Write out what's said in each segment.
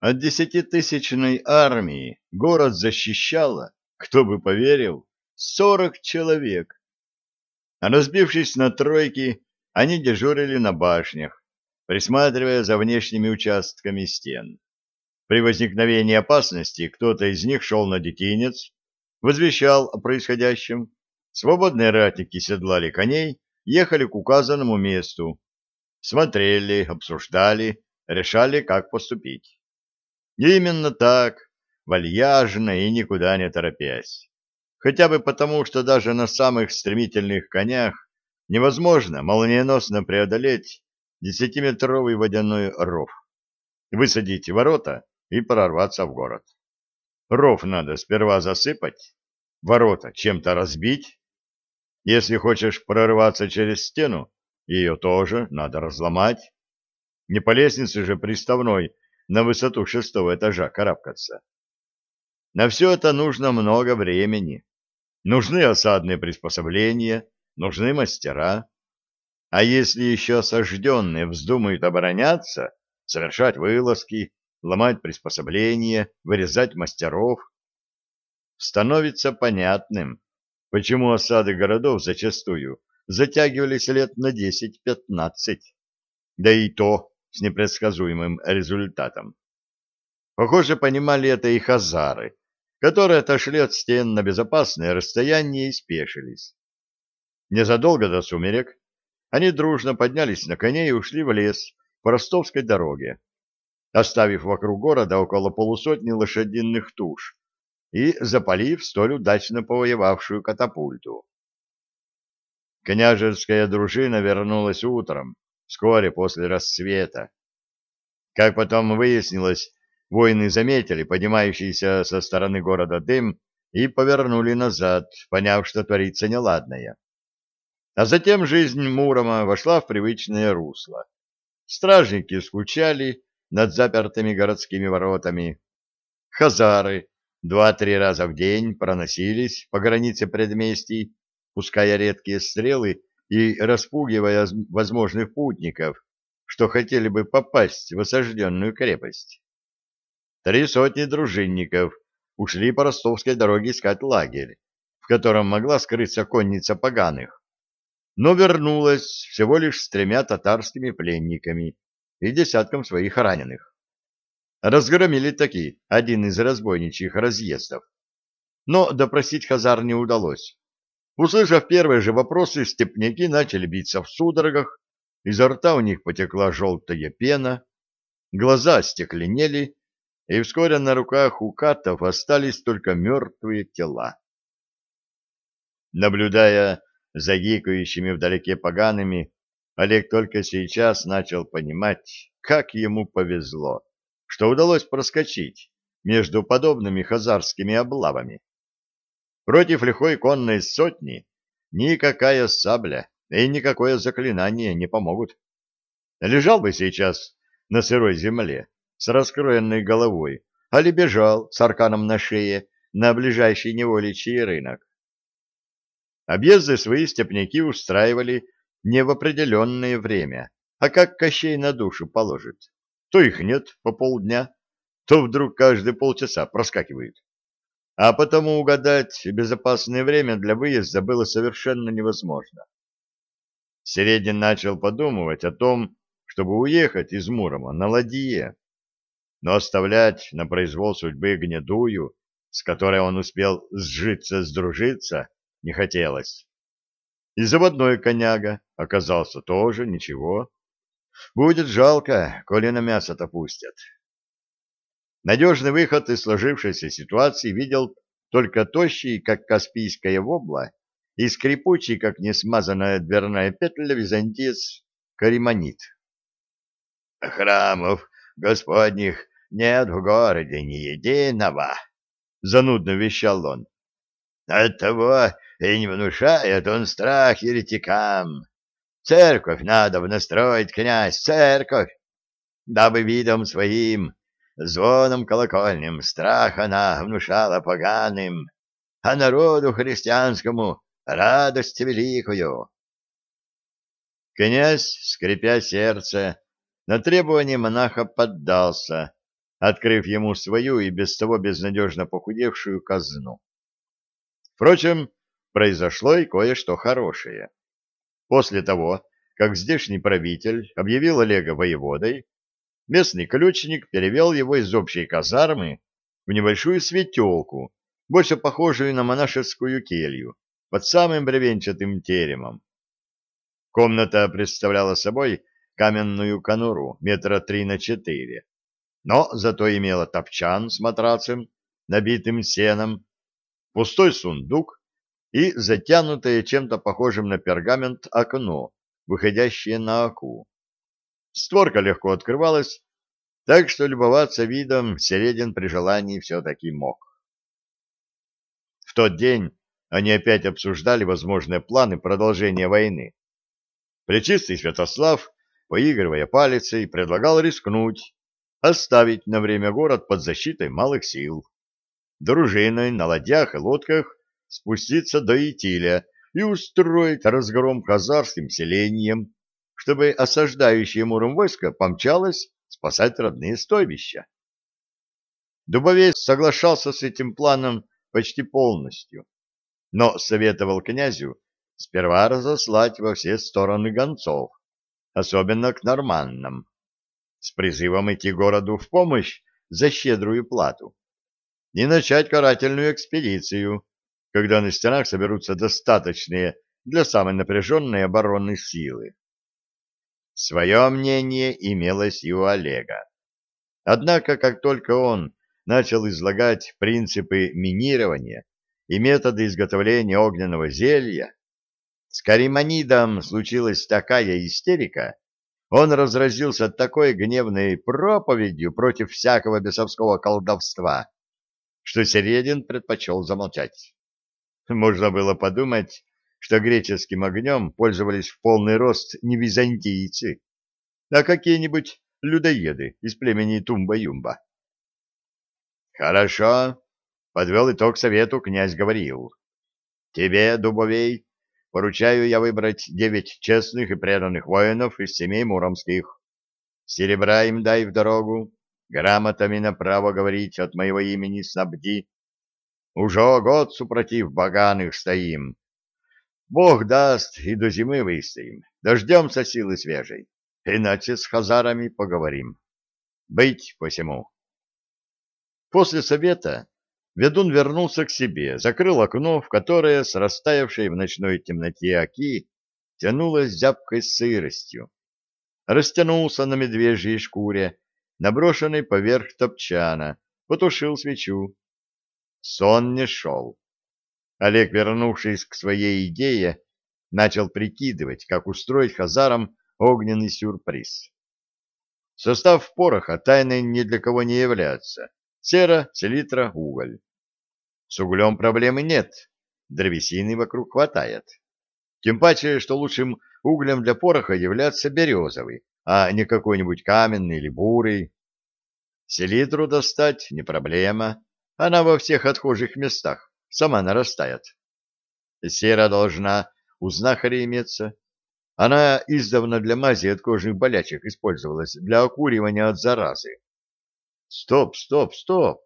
От десятитысячной армии город защищало, кто бы поверил, сорок человек. А разбившись на тройки, они дежурили на башнях, присматривая за внешними участками стен. При возникновении опасности кто-то из них шел на детинец, возвещал о происходящем, свободные ратники седлали коней, ехали к указанному месту, смотрели, обсуждали, решали, как поступить. Именно так, вальяжно и никуда не торопясь. Хотя бы потому, что даже на самых стремительных конях невозможно молниеносно преодолеть десятиметровый водяной ров, высадить ворота и прорваться в город. Ров надо сперва засыпать, ворота чем-то разбить. Если хочешь прорваться через стену, ее тоже надо разломать. Не по лестнице же приставной на высоту шестого этажа карабкаться. На все это нужно много времени. Нужны осадные приспособления, нужны мастера. А если еще осажденные вздумают обороняться, совершать вылазки, ломать приспособления, вырезать мастеров, становится понятным, почему осады городов зачастую затягивались лет на 10-15, да и то с непредсказуемым результатом. Похоже, понимали это и хазары, которые отошли от стен на безопасное расстояние и спешились. Незадолго до сумерек они дружно поднялись на коней и ушли в лес по ростовской дороге, оставив вокруг города около полусотни лошадиных туш и запалив столь удачно повоевавшую катапульту. Княжеская дружина вернулась утром, вскоре после рассвета. Как потом выяснилось, воины заметили поднимающийся со стороны города дым и повернули назад, поняв, что творится неладное. А затем жизнь Мурома вошла в привычное русло. Стражники скучали над запертыми городскими воротами. Хазары два-три раза в день проносились по границе предместий, пуская редкие стрелы и распугивая возможных путников, что хотели бы попасть в осажденную крепость. Три сотни дружинников ушли по ростовской дороге искать лагерь, в котором могла скрыться конница поганых, но вернулась всего лишь с тремя татарскими пленниками и десятком своих раненых. Разгромили таки один из разбойничьих разъездов. Но допросить Хазар не удалось. Услышав первые же вопросы, степняки начали биться в судорогах, изо рта у них потекла желтая пена, глаза стекленели, и вскоре на руках у катов остались только мертвые тела. Наблюдая за гикающими вдалеке погаными, Олег только сейчас начал понимать, как ему повезло, что удалось проскочить между подобными хазарскими облавами. Против лихой конной сотни никакая сабля и никакое заклинание не помогут. Лежал бы сейчас на сырой земле с раскроенной головой, али бежал с арканом на шее на ближайший неволичий рынок. Объезды свои степняки устраивали не в определенное время, а как Кощей на душу положит. То их нет по полдня, то вдруг каждые полчаса проскакивают а потому угадать безопасное время для выезда было совершенно невозможно. Середин начал подумывать о том, чтобы уехать из Мурома на ладье, но оставлять на произвол судьбы гнедую, с которой он успел сжиться-сдружиться, не хотелось. И заводной коняга оказался тоже ничего. Будет жалко, коли на мясо-то пустят. Надежный выход из сложившейся ситуации видел только тощий, как каспийская вобла, и скрипучий, как несмазанная дверная петля, византиец Кариманит. «Храмов господних нет в городе ни единого», — занудно вещал он. «Оттого и не внушает он страх еретикам. Церковь надо настроить, князь, церковь, дабы видом своим звоном колокольным страх она внушала поганым, а народу христианскому радость великую. Князь, скрипя сердце, на требование монаха поддался, открыв ему свою и без того безнадежно похудевшую казну. Впрочем, произошло и кое-что хорошее. После того, как здешний правитель объявил Олега воеводой, местный ключник перевел его из общей казармы в небольшую светелку, больше похожую на монашескую келью, под самым бревенчатым теремом. Комната представляла собой каменную конуру метра три на четыре, но зато имела топчан с матрацем, набитым сеном, пустой сундук и затянутое чем-то похожим на пергамент окно, выходящее на оку. Створка легко открывалась, так что любоваться видом Середин при желании все-таки мог. В тот день они опять обсуждали возможные планы продолжения войны. Пречистый Святослав, поигрывая палицей, предлагал рискнуть, оставить на время город под защитой малых сил, дружиной на ладьях и лодках спуститься до Итиля и устроить разгром казарским селением, чтобы осаждающее Муром войско помчалось спасать родные стойбища. Дубовей соглашался с этим планом почти полностью, но советовал князю сперва разослать во все стороны гонцов, особенно к норманнам, с призывом идти городу в помощь за щедрую плату и начать карательную экспедицию, когда на стенах соберутся достаточные для самой напряженной оборонной силы. Свое мнение имелось и у Олега. Однако, как только он начал излагать принципы минирования и методы изготовления огненного зелья, с Кариманидом случилась такая истерика, он разразился такой гневной проповедью против всякого бесовского колдовства, что Середин предпочел замолчать. Можно было подумать, что греческим огнем пользовались в полный рост не византийцы, а какие-нибудь людоеды из племени Тумба-Юмба. «Хорошо», — подвел итог совету князь говорил. «Тебе, Дубовей, поручаю я выбрать девять честных и преданных воинов из семей муромских. Серебра им дай в дорогу, грамотами направо говорить от моего имени снабди. Уже год супротив боганых стоим. Бог даст, и до зимы выстоим, дождемся силы свежей, иначе с хазарами поговорим. Быть посему. После совета ведун вернулся к себе, закрыл окно, в которое с растаявшей в ночной темноте оки тянулось зябкой сыростью. Растянулся на медвежьей шкуре, наброшенной поверх топчана, потушил свечу. Сон не шел. Олег, вернувшись к своей идее, начал прикидывать, как устроить хазарам огненный сюрприз. Состав пороха тайной ни для кого не является. Сера, селитра, уголь. С углем проблемы нет, древесины вокруг хватает. Тем паче, что лучшим углем для пороха является березовый, а не какой-нибудь каменный или бурый. Селитру достать не проблема, она во всех отхожих местах сама нарастает. Сера должна у знахаря иметься. Она издавна для мази от кожных болячек использовалась для окуривания от заразы. Стоп, стоп, стоп!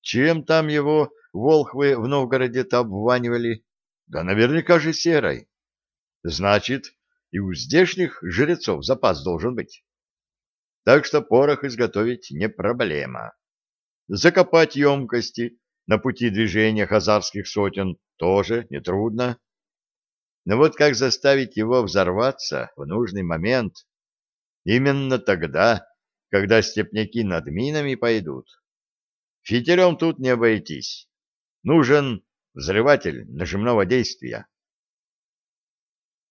Чем там его волхвы в Новгороде-то обванивали? Да наверняка же серой. Значит, и у здешних жрецов запас должен быть. Так что порох изготовить не проблема. Закопать емкости на пути движения хазарских сотен тоже нетрудно. Но вот как заставить его взорваться в нужный момент? Именно тогда, когда степняки над минами пойдут. Фитилем тут не обойтись. Нужен взрыватель нажимного действия.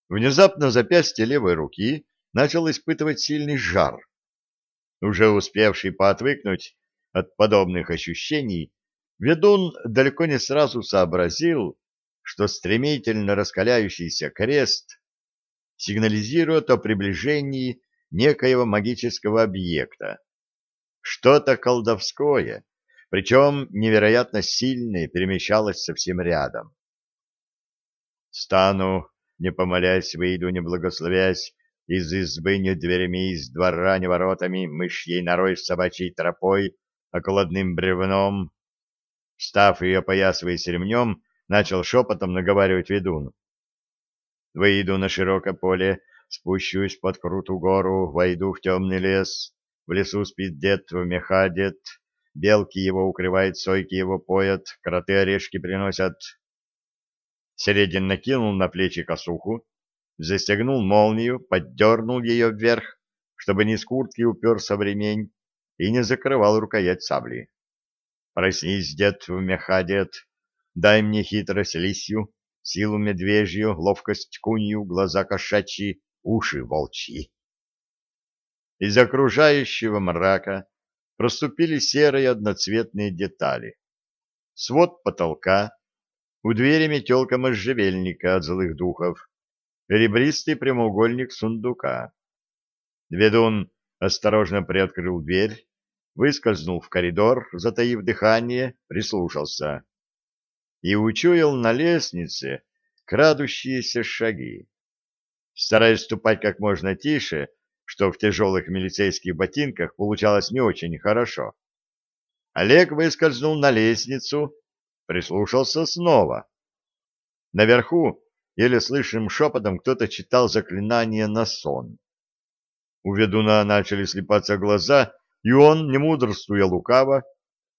Внезапно запястье левой руки начал испытывать сильный жар. Уже успевший поотвыкнуть от подобных ощущений, Ведун далеко не сразу сообразил, что стремительно раскаляющийся крест сигнализирует о приближении некоего магического объекта. Что-то колдовское, причем невероятно сильное, перемещалось совсем рядом. Стану, не помолясь, выйду, не благословясь, из избы ни дверями, из двора ни воротами, мышьей норой собачьей тропой, околодным бревном. Встав и опоясываясь ремнем, начал шепотом наговаривать ведун. Выйду на широкое поле, спущусь под крутую гору, войду в темный лес. В лесу спит дед в меха дед, белки его укрывают, сойки его поят, кроты орешки приносят. Середин накинул на плечи косуху, застегнул молнию, поддернул ее вверх, чтобы не с куртки уперся в ремень и не закрывал рукоять сабли. Проснись, дед, в меха дед, дай мне хитрость лисью, силу медвежью, ловкость кунью, глаза кошачьи, уши волчьи. Из окружающего мрака проступили серые одноцветные детали. Свод потолка, у двери метелка можжевельника от злых духов, ребристый прямоугольник сундука. Ведун осторожно приоткрыл дверь, выскользнул в коридор, затаив дыхание, прислушался и учуял на лестнице крадущиеся шаги. Стараясь ступать как можно тише, что в тяжелых милицейских ботинках получалось не очень хорошо, Олег выскользнул на лестницу, прислушался снова. Наверху еле слышным шепотом кто-то читал заклинание на сон. У ведуна начали слипаться глаза, и он, не мудрствуя лукаво,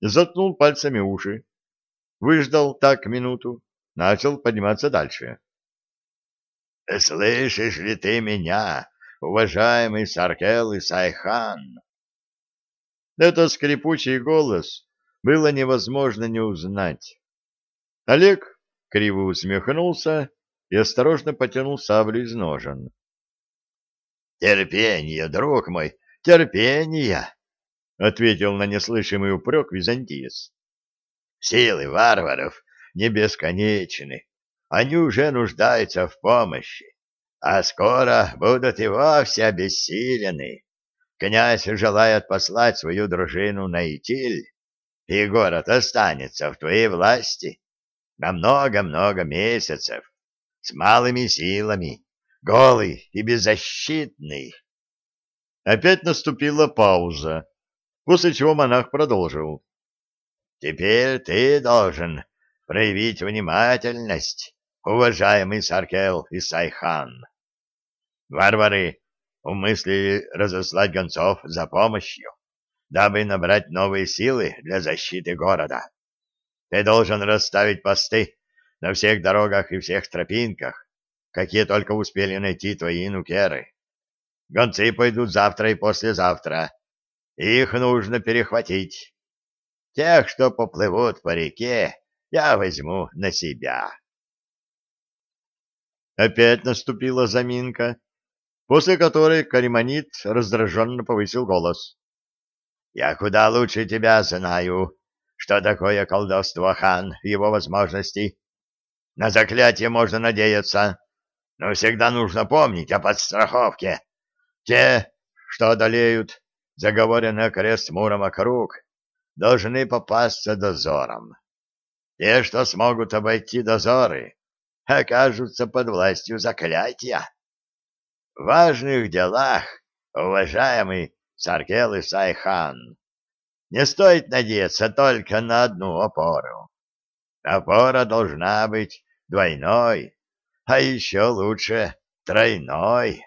заткнул пальцами уши. Выждал так минуту, начал подниматься дальше. — Слышишь ли ты меня, уважаемый Саркел и Сайхан? Это скрипучий голос было невозможно не узнать. Олег криво усмехнулся и осторожно потянул саблю из ножен. «Терпение, друг мой, терпение!» — ответил на неслышимый упрек Византиец. «Силы варваров не бесконечны, они уже нуждаются в помощи, а скоро будут и вовсе обессилены. Князь желает послать свою дружину на Итиль, и город останется в твоей власти на много-много месяцев, с малыми силами, голый и беззащитный. Опять наступила пауза, после чего монах продолжил. Теперь ты должен проявить внимательность, уважаемый Саркел и Сайхан. Варвары умыслили разослать гонцов за помощью, дабы набрать новые силы для защиты города. Ты должен расставить посты на всех дорогах и всех тропинках, какие только успели найти твои нукеры. Гонцы пойдут завтра и послезавтра. Их нужно перехватить. Тех, что поплывут по реке, я возьму на себя. Опять наступила заминка, после которой Кариманит раздраженно повысил голос. — Я куда лучше тебя знаю, что такое колдовство хан, его возможности. На заклятие можно надеяться, но всегда нужно помнить о подстраховке. Те, что одолеют заговоренный крест Муром округ, должны попасться дозором. Те, что смогут обойти дозоры, окажутся под властью заклятия. В важных делах, уважаемый Саркел Исай-хан, не стоит надеяться только на одну опору. Опора должна быть двойной, а еще лучше тройной.